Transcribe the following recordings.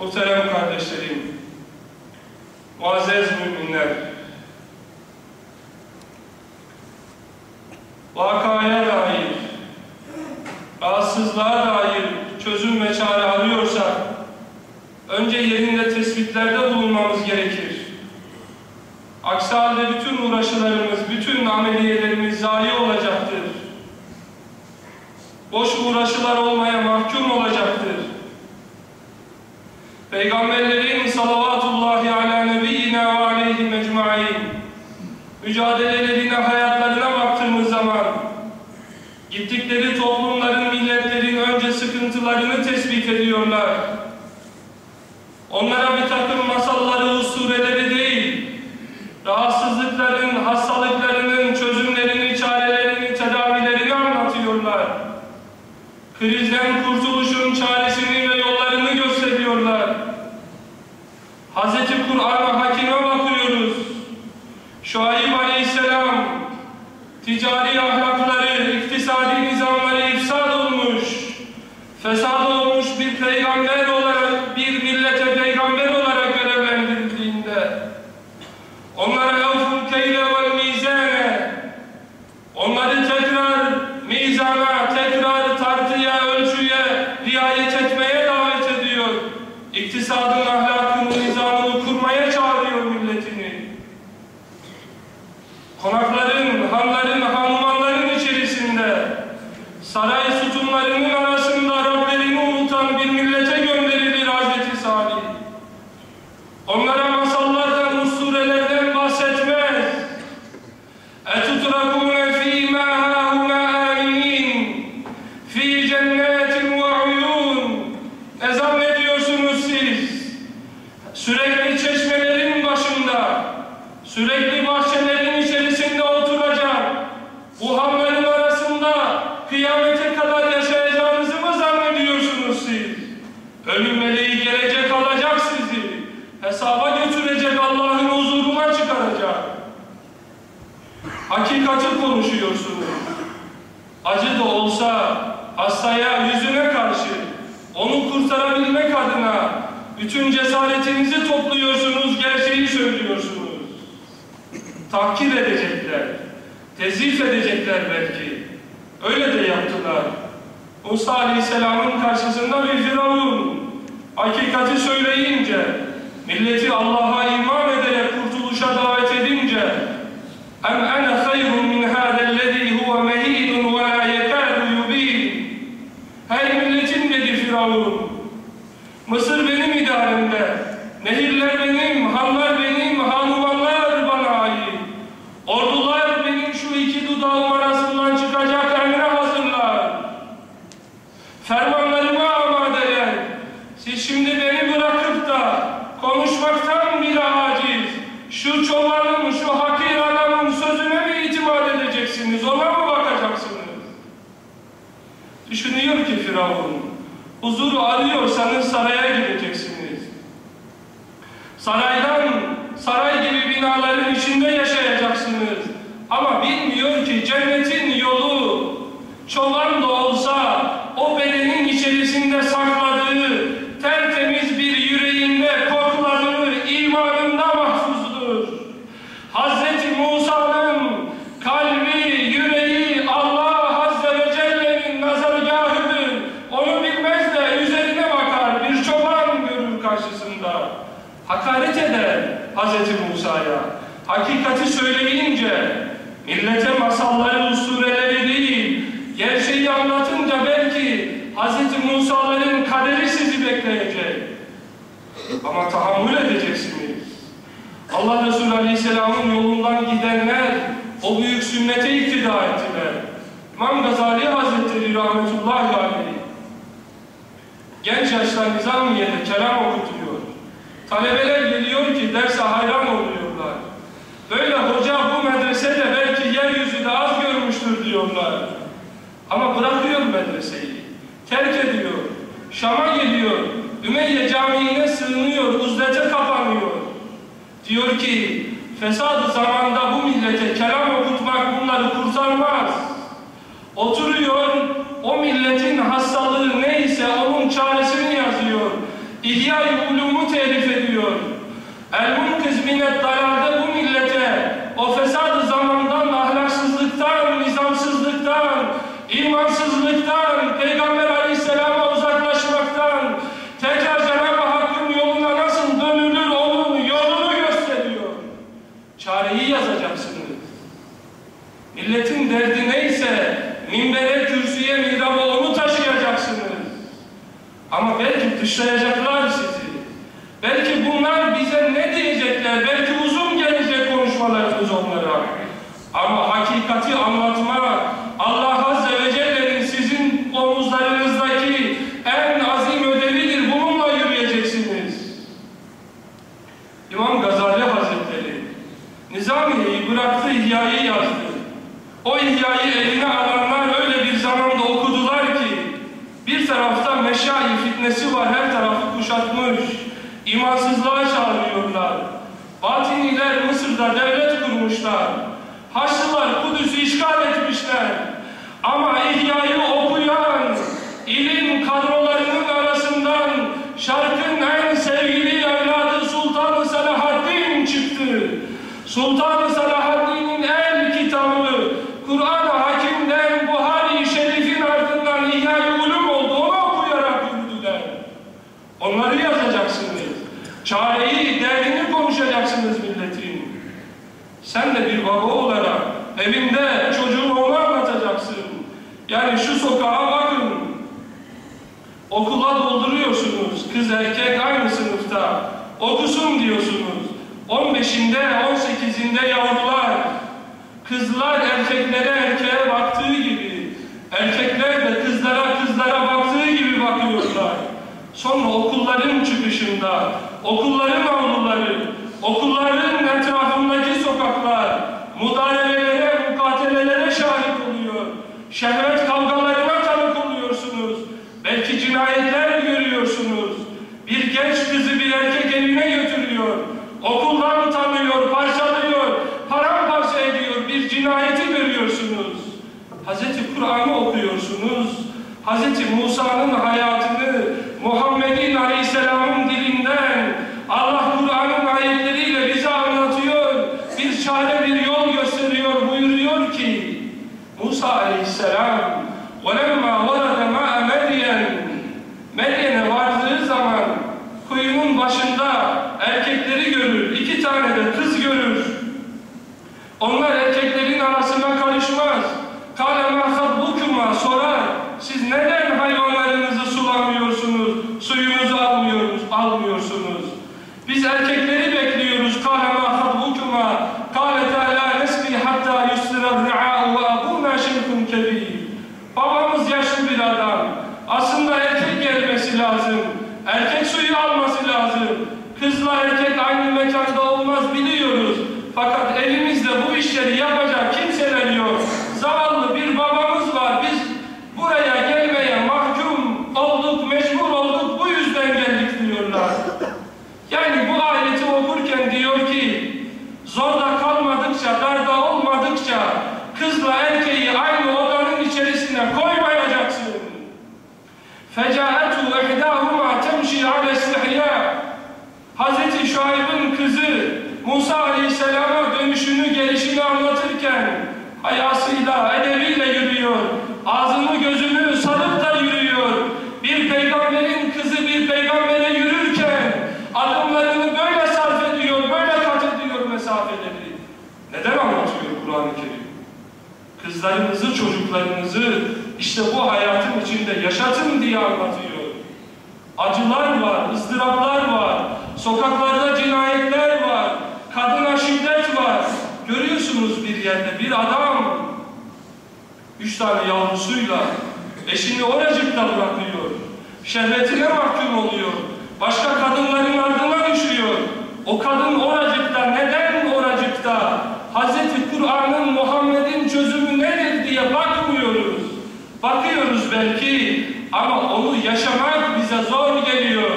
muhterem kardeşlerim, muazzez müminler, vakaya dair, rahatsızlığa dair çözüm ve çare arıyorsak, önce yerinde tespitlerde bulunmamız gerekir. Aksi halde bütün uğraşılarımız, bütün ameliyelerimiz zayi olacaktır. Boş uğraşılar olmaya mahkum olacaktır. Peygamberlerin salavatullahi ala nebiyyina ve aleyhi mecmain mücadelelerine, hayatlarına baktığımız zaman gittikleri toplumların, milletlerin önce sıkıntılarını tespit ediyorlar. Onlara bir takım masalları, usureleri değil, rahatsızlıkların, hastalıklarının çözümlerini, çarelerini, tedavilerini anlatıyorlar. Krizden kurtuluşun çaresini ve yollarını gösteriyorlar. Hz. Kur'an-ı Hakim'e bakıyoruz. Şuayb Aleyhisselam ticari ahlakları, iktisadi nizamları ifsad olmuş, fesad olmuş bir peygamber olarak, bir millete peygamber olarak görevlendirildiğinde onlara evful keyle vel mizane onları tekrar mizana, tekrar tartıya, ölçüye riayet etmeye davet ediyor. İktisadın ahlakını, götürecek Allah'ın huzuruna çıkaracak. Hakikati konuşuyorsunuz. Acı da olsa hastaya yüzüne karşı onu kurtarabilmek adına bütün cesaretinizi topluyorsunuz, gerçeği söylüyorsunuz. Tahkir edecekler, tezif edecekler belki. Öyle de yaptılar. Musa Aleyhisselam'ın karşısında bir firavun hakikati söyleyince, Milleti Allah'a iman ederek kurtuluşa davet edince em ene hayrun min hâdellezî huve mehinun ve lâ yekâdu yubîn Hey milletim dedi Firavun. Mısır benim idaremde. Nehirler benim, hanlar benim, hanuvanlar bana ait. Ordular benim şu iki dudağım Firavun, huzuru arıyorsanız saraya gideceksiniz. Saraydan, saray gibi binaların içinde yaşayacaksınız. Ama bilmiyor ki cennetin yolu, çoban da olsa o bedenin içerisinde sakladığı tertemiz bir yüreğinde korkuları imanında mahfuzdur. Hazreti Musa'nın kalbi, yüreği Allah Azze ve Celle'nin nazargahıdır. Onu bilmez de üzerine bakar, bir çoban görür karşısında. Hakaret eder Hazreti Musa'ya. Hakikati söyleyince millete masalları, usureleri değil, gerçeği anlatınca belki Hazreti Musa'ların kaderi sizi bekleyecek. Ama tahammül edeceksiniz. Allah Resulü Aleyhisselam'ın yolundan gidenler o büyük sünnete iktida ettiler. İmam Gazali Hazretleri rahmetullahi aleyh genç yaşta Nizamiye'de kelam okutuyor. Talebeler geliyor ki derse hayran oluyorlar. Böyle hoca bu medresede belki yeryüzünde az görmüştür diyorlar. Ama bırakıyor medreseyi. Terk ediyor. Şam'a geliyor. Ümeyye Camii'ne sığınıyor. Uzdete kapanıyor. Diyor ki fesad zamanda bu millete kelam okutmak bunları kurtarmaz. Oturuyor, o milletin hastalığı neyse onun çaresini yazıyor. İhya-i Ulum'u telif ediyor. El-Munkiz minet dalalde bu millete o fesad zamandan, ahlaksızlıktan, nizamsızlıktan, imansızlıktan, Peygamber Aleyhisselam'a uzaklaşmaktan, tekrar Cenab-ı Hakk'ın yoluna nasıl dönülür onun yolunu gösteriyor. Çareyi yazacaksınız. Milletin derdi neyse minbere, kürsüye, mihraba onu taşıyacaksınız. Ama belki dışlayacaklar sizi. Belki bunlar bize ne diyecekler, belki uzun gelecek konuşmalarımız onlara. Ama hakikati anlatma, Allah Azze ve Celle'nin sizin omuzlarınızdaki en azim ödevidir. Bununla yürüyeceksiniz. İmam Gazali Hazretleri Nizamiye'yi bıraktı, İhya'yı yazdı. O İhya'yı eline alanlar öyle bir zamanda okudular ki bir tarafta meşai fitnesi var, her tarafı kuşatmış. İmansızlığa çağırıyorlar. Batiniler Mısır'da devlet kurmuşlar. Haçlılar Kudüs'ü işgal etmişler. Ama İhya'yı okuyan ilim kadrolarının arasından şarkın en sevgili evladı Sultan-ı Selahaddin çıktı. Sultan-ı Selahaddin'in el kitabı Kur'an-ı Okula dolduruyorsunuz. Kız erkek aynı sınıfta. Okusun diyorsunuz. 15'inde, 18'inde yavrular. Kızlar erkeklere erkeğe baktığı gibi. Erkekler de kızlara kızlara baktığı gibi bakıyorlar. Sonra okulların çıkışında, okulların avluları, okulların etrafındaki sokaklar, mudarebelere, mukatelelere şahit oluyor. Şehvet موسى عليه السلام ولم işleri yapacak kimseler yok. Zavallı bir babamız var. Biz buraya gelmeye mahkum olduk, mecbur olduk. Bu yüzden geldik diyorlar. Yani bu ayeti okurken diyor ki zorda kalmadıkça, darda olmadıkça kızla erkeği aynı odanın içerisine koymayacaksın. فَجَاءَتُ اَحْدَاهُمَا تَمْشِي عَلَى اسْتِحْيَا Hazreti Şuayb'ın kızı Musa Aleyhisselam'a dönüşünü, gelişini hayasıyla, edebiyle yürüyor. Ağzını gözünü sarıp da yürüyor. Bir peygamberin kızı bir peygambere yürürken adımlarını böyle sarf ediyor, böyle kat ediyor mesafeleri. Neden anlatıyor Kur'an-ı Kerim? Kızlarınızı, çocuklarınızı işte bu hayatın içinde yaşatın diye anlatıyor. Acılar var, ızdıraplar var, sokaklarda cinayetler var, kadına şiddet var. Görüyorsunuz bir yerde bir adam üç tane yavrusuyla eşini oracıkta bırakıyor. Şehvetine mahkum oluyor. Başka kadınların ardına düşüyor. O kadın oracıkta, neden oracıkta? Hazreti Kur'an'ın, Muhammed'in çözümü nedir diye bakmıyoruz. Bakıyoruz belki ama onu yaşamak bize zor geliyor.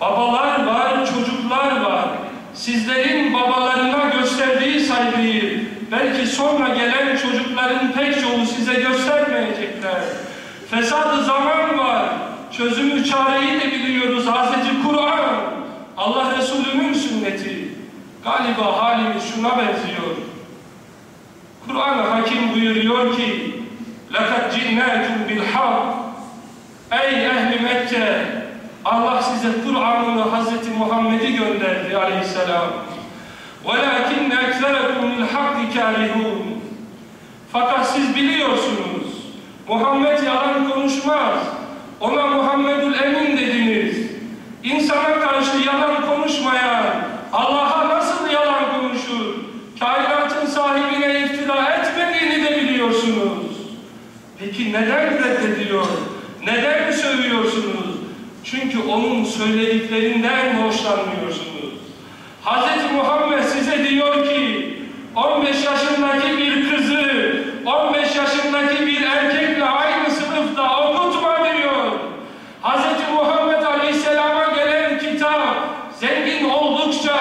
Babalar var, çocuklar var. Sizlerin babalarına gösterdiği saygıyı belki sonra gelen çocukların pek çoğu size göstermeyecekler. Fesad zaman var. çözümü çareyi de biliyoruz. Hazreti Kur'an, Allah Resulü'nün sünneti. Galiba halimiz şuna benziyor. Kur'an-ı Hakim buyuruyor ki لَقَدْ جِئْنَاكُمْ بِالْحَقِّ Ey ehli Mekke! Allah size Kur'an'ını Hazreti Muhammed'i gönderdi aleyhisselam. وَلَكِنَّ اَكْثَرَكُمْ لِلْحَقِّ كَارِهُونَ Fakat siz biliyorsunuz, Muhammed yalan konuşmaz. Ona Muhammedül Emin dediniz. İnsana karşı yalan konuşmayan, Allah'a nasıl yalan konuşur? Kainatın sahibine iftira etmediğini de biliyorsunuz. Peki neden reddediyor? Neden sövüyorsunuz? Çünkü onun söylediklerinden hoşlanmıyorsunuz. Hz. Muhammed size diyor ki 15 yaşındaki bir kızı 15 yaşındaki bir erkekle aynı sınıfta okutma diyor. Hz. Muhammed Aleyhisselam'a gelen kitap zengin oldukça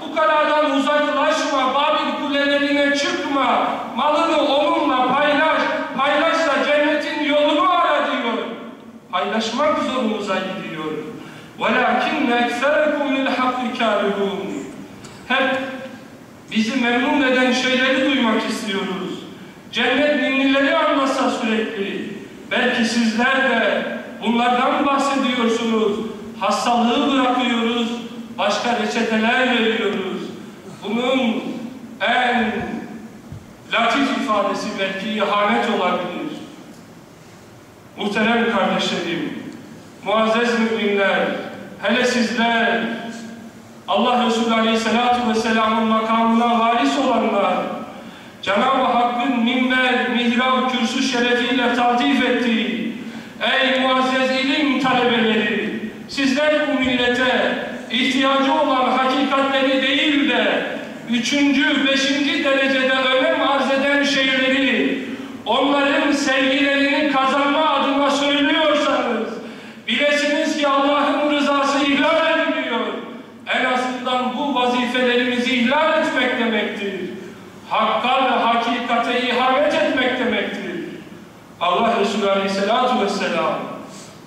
fukaradan uzaklaşma, Babil kulelerine çıkma, malını onunla paylaş, paylaşsa cennetin yolunu ara diyor. Paylaşmak zorumuza gidiyor. وَلَكِنَّ اَكْثَرَكُمْ لِلْحَقِّ كَارِهُونَ Hep bizi memnun eden şeyleri duymak istiyoruz. Cennet ninnileri anlatsa sürekli. Belki sizler de bunlardan bahsediyorsunuz. Hastalığı bırakıyoruz, başka reçeteler veriyoruz. Bunun en latif ifadesi belki ihanet olabilir. Muhterem kardeşlerim, muazzez müminler, hele sizler, Allah Resulü Aleyhisselatü Vesselam'ın makamına varis olanlar, Cenab-ı Hakk'ın minber, mihrab, kürsü şerefiyle tatif ettiği, ey muazzez ilim talebeleri, sizler bu millete ihtiyacı olan hakikatleri değil de, üçüncü, beşinci derecede önem arz eden şeyleri, onların sevgilerini demektir. Hakka ve hakikate ihanet etmek demektir. Allah Resulü Aleyhisselatü Vesselam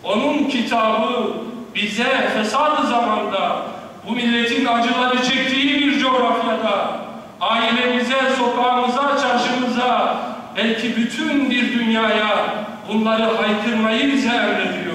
onun kitabı bize fesad zamanda bu milletin acıları çektiği bir coğrafyada ailemize, sokağımıza, çarşımıza belki bütün bir dünyaya bunları haykırmayı bize emrediyor.